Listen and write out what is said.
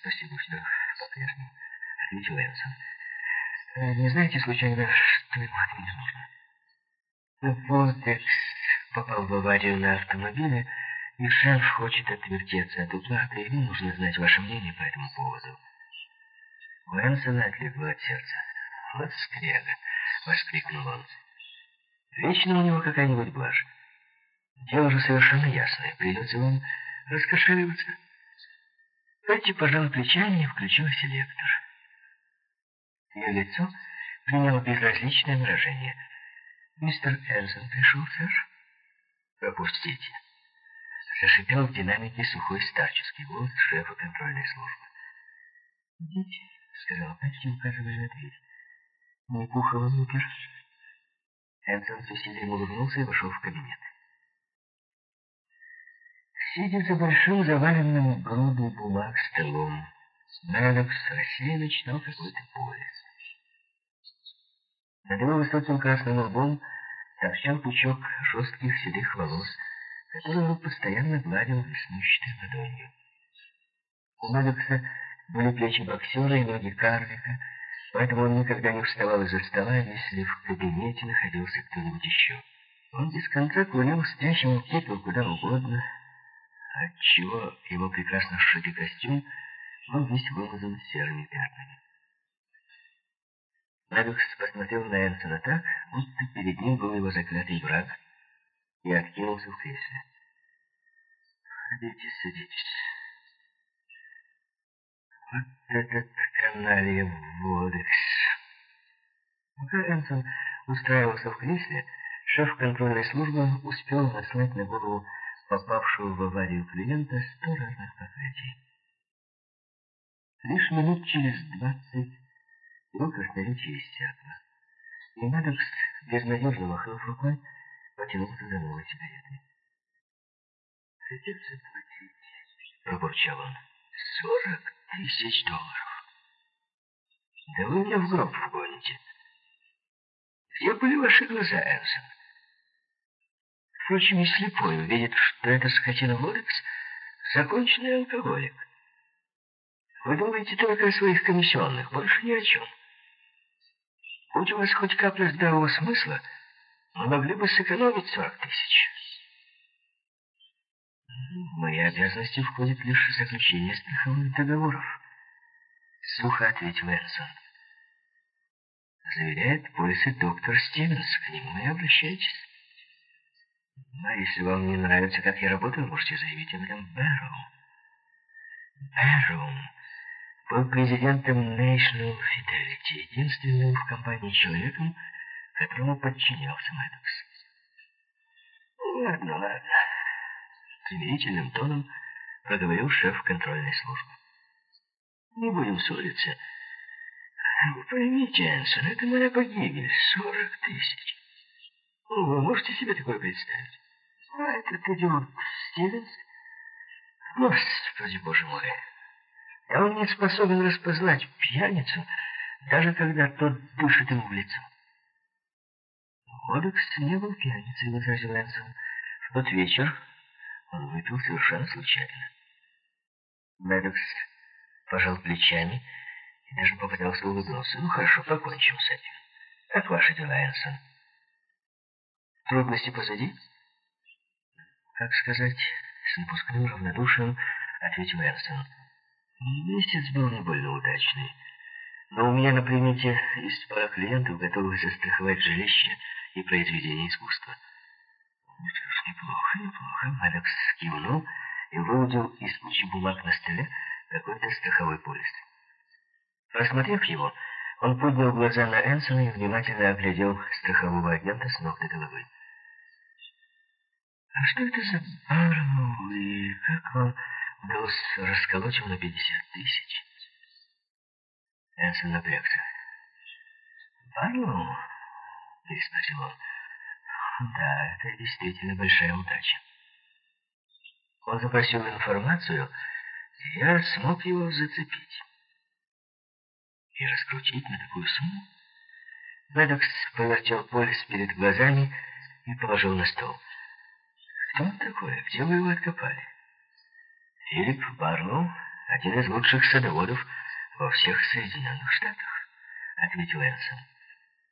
Спасибо, все по-прежнему, ответил Энсон. Э, не знаете, случайно, что ему от меня нужно? Вольтекс попал в аварию на автомобиле, и шеф хочет отвертеться от уплаты, и ему нужно знать ваше мнение по этому поводу. У Энсона отлегло от сердца. «Вот скряга!» — воскликнул он. «Вечно у него какая-нибудь блажь. Дело же совершенно ясное. Придется вам раскошеливаться. Пойти, пожалуй, плечами и включила селектор». Ее лицо приняло безразличное выражение. «Мистер Энсон пришел, сэр?» «Пропустите!» Зашипел в динамике сухой старческий голос шефа контрольной службы. «Идите», — сказал Патти, указывая на дверь. «Не пуховый упер». Энсон с усилием улыбнулся и вошел в кабинет. Сидя за большим заваленным грудой бумаг столом, Мэддокс рассеянно читал какой-то полис. Над его высоким красным лбом торчал пучок жестких седых волос, который он постоянно гладил веснущатой ладонью. У Мэддокса были плечи боксера и ноги карлика, поэтому он никогда не вставал из-за стола, если в кабинете находился кто-нибудь еще. Он без конца курил, спящему тыкал куда угодно, отчего его прекрасно сшитый костюм был весь вымазан серыми пятнами. Мэддокс посмотрел на Энсона так, будто перед ним был его заклятый враг, и откинулся в кресле. «Садитесь, садитесь. Вот этот каналья Водекс». Пока Энсон устраивался в кресле, шеф контрольной службы успел наслать на голову попавшего в аварию клиента сто разных проклятий. Лишь минут через двадцать его красноречие иссякло. И Мэддокс, безнадежно махнув рукой, потянулся за новой сигаретой. «Придется платить», — пробурчал он. «Сорок тысяч долларов. Да вы меня в гроб вгоните. Где были ваши глаза, Энсон? Впрочем, и слепой увидит, что эта скотина Лорекс — законченный алкоголик. Вы думаете только о своих комиссионных, больше ни о чем. Будь у вас хоть капля здравого смысла, мы могли бы сэкономить 40 тысяч. В мои обязанности входит лишь заключение страховых договоров. Сухо ответил Энсон. Заверяет полисы доктор Стивенс. К нему и обращайтесь. А если вам не нравится, как я работаю, можете заявить об этом Бэрроу. Бэрроу был президентом National Fidelity, единственным в компании человеком, которому подчинялся Мэддокс. «Ладно, ладно», — примирительным тоном проговорил шеф контрольной службы. «Не будем ссориться. Вы поймите, Энсон, это моя погибель. Сорок тысяч. Вы можете себе такое представить? Этот идиот Стивенс? Господи, боже мой!» А он не способен распознать пьяницу, даже когда тот дышит ему в лицо. Кодекс не был пьяницей, возразил Энсон. В тот вечер он выпил совершенно случайно. Мэддокс пожал плечами и даже попытался улыбнуться. Ну хорошо, покончим с этим. Как ваши дела, Энсон? Трудности позади? Как сказать, с напускным равнодушием ответил Энсон. Месяц был не больно удачный. Но у меня на примете есть пара клиентов, готовых застраховать жилище и произведение искусства. Что ж, неплохо, неплохо. Мэддокс кивнул и выудил из кучи бумаг на столе какой-то страховой полис. Просмотрев его, он поднял глаза на Энсона и внимательно оглядел страхового агента с ног до головы. «А что это за Барроу и как он...» расколоть его на 50 тысяч. Энсон напрягся. «Барлоу?» — переспросил он. «Да, это действительно большая удача. Он запросил информацию, и я смог его зацепить. И раскрутить на такую сумму?» Мэддокс повертел полис перед глазами и положил на стол. «Кто он такой? Где вы его откопали?» Филипп Барлоу, один из лучших садоводов во всех Соединенных Штатах, ответил Энсон.